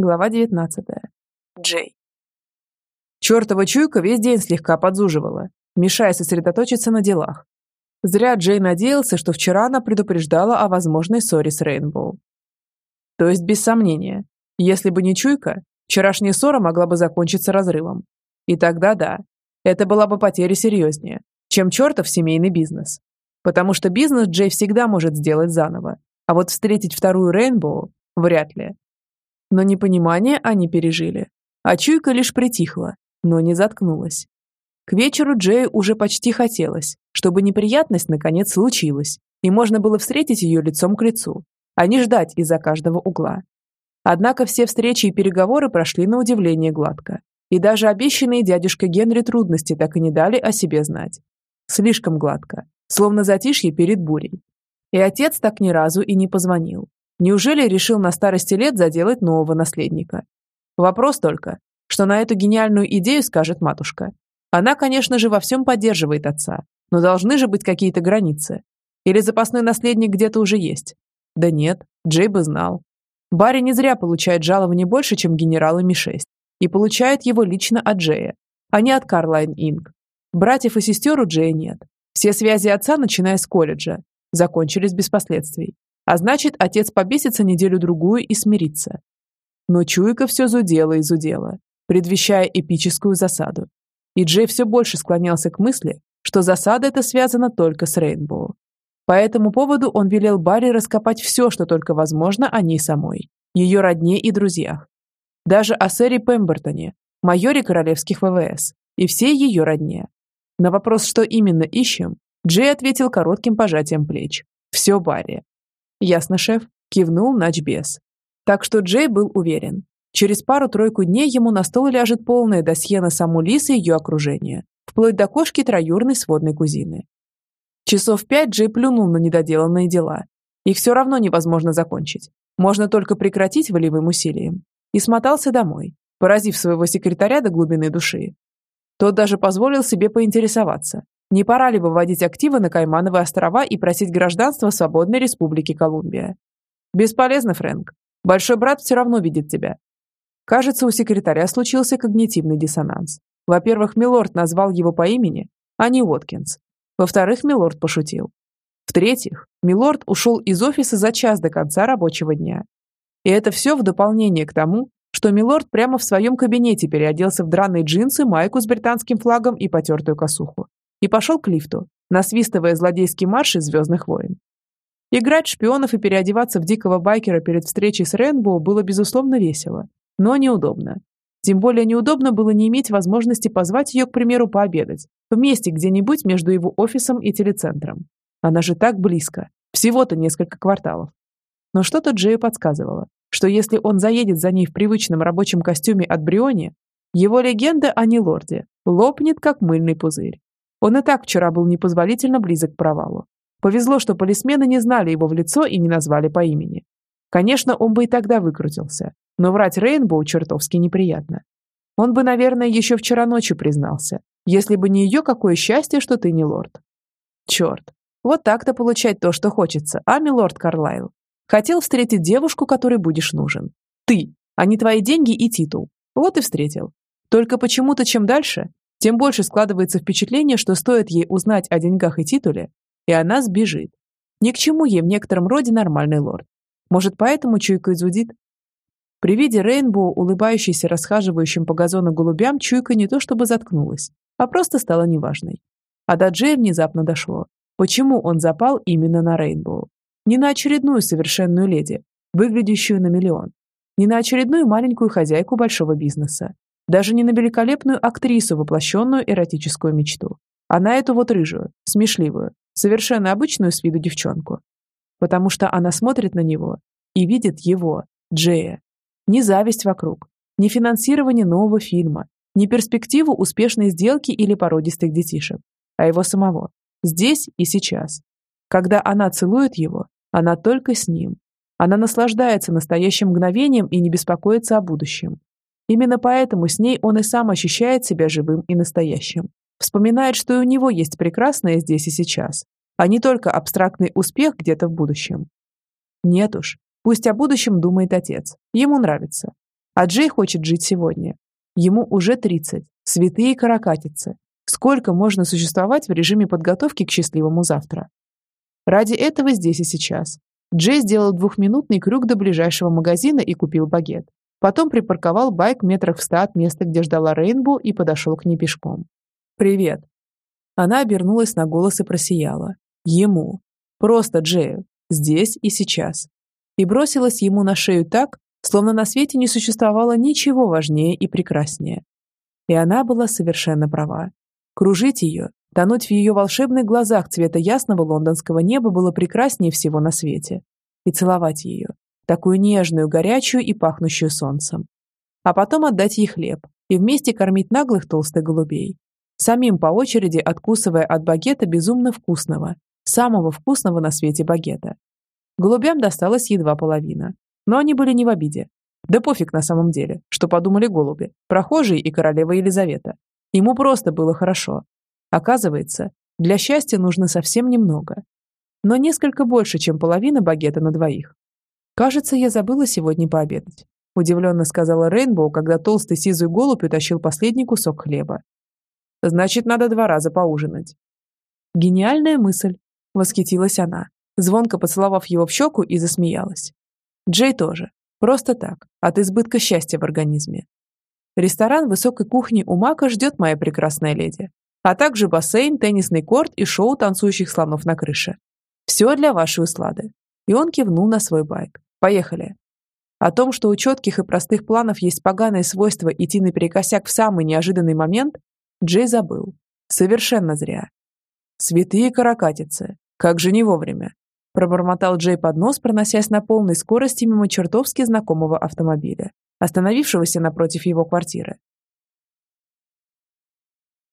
Глава 19. Джей. Чёртова чуйка весь день слегка подзуживала, мешая сосредоточиться на делах. Зря Джей надеялся, что вчера она предупреждала о возможной ссоре с Рейнбоу. То есть, без сомнения, если бы не чуйка, вчерашняя ссора могла бы закончиться разрывом. И тогда да, это была бы потеря серьезнее, чем чертов семейный бизнес. Потому что бизнес Джей всегда может сделать заново, а вот встретить вторую Рейнбоу вряд ли. Но непонимание они пережили, а чуйка лишь притихла, но не заткнулась. К вечеру Джею уже почти хотелось, чтобы неприятность наконец случилась, и можно было встретить ее лицом к лицу, а не ждать из-за каждого угла. Однако все встречи и переговоры прошли на удивление гладко, и даже обещанные дядюшкой Генри трудности так и не дали о себе знать. Слишком гладко, словно затишье перед бурей. И отец так ни разу и не позвонил. Неужели решил на старости лет заделать нового наследника? Вопрос только, что на эту гениальную идею скажет матушка. Она, конечно же, во всем поддерживает отца, но должны же быть какие-то границы. Или запасной наследник где-то уже есть? Да нет, Джей бы знал. Барри не зря получает жалование больше, чем генералы Ми-6 и получает его лично от Джея, а не от Карлайн Инг. Братьев и сестер у Джея нет. Все связи отца, начиная с колледжа, закончились без последствий. А значит, отец побесится неделю-другую и смирится. Но чуйка все зудела и зудела, предвещая эпическую засаду. И Джей все больше склонялся к мысли, что засада эта связана только с Рейнбоу. По этому поводу он велел Барри раскопать все, что только возможно о ней самой, ее родне и друзьях, даже о сэре Пембертоне, майоре королевских ВВС, и всей ее родне. На вопрос, что именно ищем, Джей ответил коротким пожатием плеч. «Все, Барри». «Ясно, шеф», – кивнул начбес. Так что Джей был уверен. Через пару-тройку дней ему на стол ляжет полное досье на саму Лис и ее окружение, вплоть до кошки троюрной сводной кузины. Часов пять Джей плюнул на недоделанные дела. Их все равно невозможно закончить. Можно только прекратить волевым усилием и смотался домой, поразив своего секретаря до глубины души. Тот даже позволил себе поинтересоваться, не пора ли выводить активы на Каймановы острова и просить гражданства свободной республики Колумбия. Бесполезно, Фрэнк. Большой брат все равно видит тебя. Кажется, у секретаря случился когнитивный диссонанс. Во-первых, Милорд назвал его по имени, а не Уоткинс. Во-вторых, Милорд пошутил. В-третьих, Милорд ушел из офиса за час до конца рабочего дня и это все в дополнение к тому, что Милорд прямо в своем кабинете переоделся в драные джинсы, майку с британским флагом и потертую косуху. И пошел к лифту, насвистывая злодейский марш из «Звездных войн». Играть шпионов и переодеваться в дикого байкера перед встречей с Рейнбоу было, безусловно, весело, но неудобно. Тем более неудобно было не иметь возможности позвать ее, к примеру, пообедать, вместе где-нибудь между его офисом и телецентром. Она же так близко, всего-то несколько кварталов. Но что-то Джею подсказывало, что если он заедет за ней в привычном рабочем костюме от Бриони, его легенда о Нилорде лопнет, как мыльный пузырь. Он и так вчера был непозволительно близок к провалу. Повезло, что полисмены не знали его в лицо и не назвали по имени. Конечно, он бы и тогда выкрутился, но врать Рейнбоу чертовски неприятно. Он бы, наверное, еще вчера ночью признался, если бы не ее какое счастье, что ты не лорд. Черт, вот так-то получать то, что хочется, а, милорд Карлайл? Хотел встретить девушку, которой будешь нужен. Ты, а не твои деньги и титул. Вот и встретил. Только почему-то чем дальше, тем больше складывается впечатление, что стоит ей узнать о деньгах и титуле, и она сбежит. Ни к чему ей в некотором роде нормальный лорд. Может, поэтому чуйка изудит? При виде Рейнбоу, улыбающейся расхаживающим по газону голубям, чуйка не то чтобы заткнулась, а просто стала неважной. А до Джея внезапно дошло. Почему он запал именно на Рейнбоу? Не на очередную совершенную леди, выглядящую на миллион. Не на очередную маленькую хозяйку большого бизнеса. Даже не на великолепную актрису, воплощенную эротическую мечту. А на эту вот рыжую, смешливую, совершенно обычную с виду девчонку. Потому что она смотрит на него и видит его, Джея. Ни зависть вокруг, ни финансирование нового фильма, ни перспективу успешной сделки или породистых детишек, а его самого. Здесь и сейчас. Когда она целует его, она только с ним. Она наслаждается настоящим мгновением и не беспокоится о будущем. Именно поэтому с ней он и сам ощущает себя живым и настоящим. Вспоминает, что и у него есть прекрасное здесь и сейчас, а не только абстрактный успех где-то в будущем. Нет уж, пусть о будущем думает отец, ему нравится. А Джей хочет жить сегодня. Ему уже 30. Святые каракатицы. Сколько можно существовать в режиме подготовки к счастливому завтра? Ради этого здесь и сейчас. Джей сделал двухминутный крюк до ближайшего магазина и купил багет. Потом припарковал байк метрах в ста от места, где ждала Рейнбо, и подошел к ней пешком. «Привет». Она обернулась на голос и просияла. Ему. Просто Джею. Здесь и сейчас. И бросилась ему на шею так, словно на свете не существовало ничего важнее и прекраснее. И она была совершенно права. Кружить ее, тонуть в ее волшебных глазах цвета ясного лондонского неба было прекраснее всего на свете. И целовать ее, такую нежную, горячую и пахнущую солнцем. А потом отдать ей хлеб и вместе кормить наглых толстых голубей. Самим по очереди откусывая от багета безумно вкусного, самого вкусного на свете багета. Голубям досталась едва половина, но они были не в обиде. Да пофиг на самом деле, что подумали голуби, прохожие и королева Елизавета. Ему просто было хорошо. Оказывается, для счастья нужно совсем немного. Но несколько больше, чем половина багета на двоих. «Кажется, я забыла сегодня пообедать», удивленно сказала Рейнбоу, когда толстый сизый голубь утащил последний кусок хлеба. «Значит, надо два раза поужинать». «Гениальная мысль», — восхитилась она, звонко поцеловав его в щеку и засмеялась. Джей тоже. Просто так, от избытка счастья в организме. Ресторан высокой кухни у Мака ждет моя прекрасная леди, а также бассейн, теннисный корт и шоу танцующих слонов на крыше. Все для вашей услады. И он кивнул на свой байк. Поехали. О том, что у четких и простых планов есть поганое свойство идти наперекосяк в самый неожиданный момент, Джей забыл. Совершенно зря. Святые каракатицы. Как же не вовремя. Пробормотал Джей под нос, проносясь на полной скорости мимо чертовски знакомого автомобиля, остановившегося напротив его квартиры.